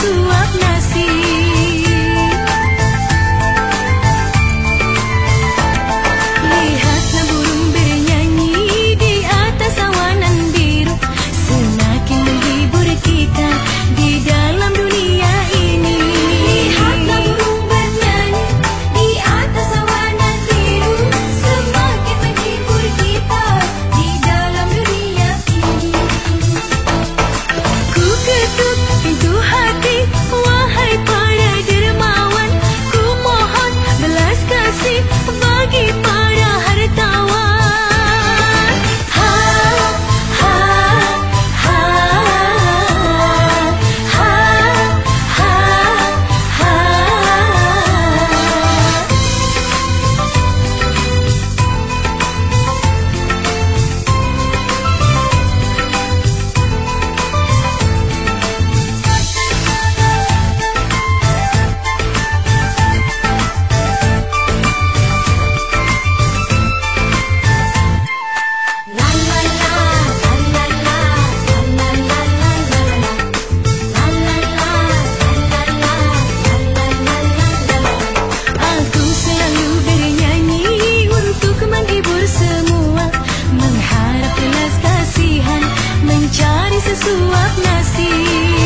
suap sesuap nasi.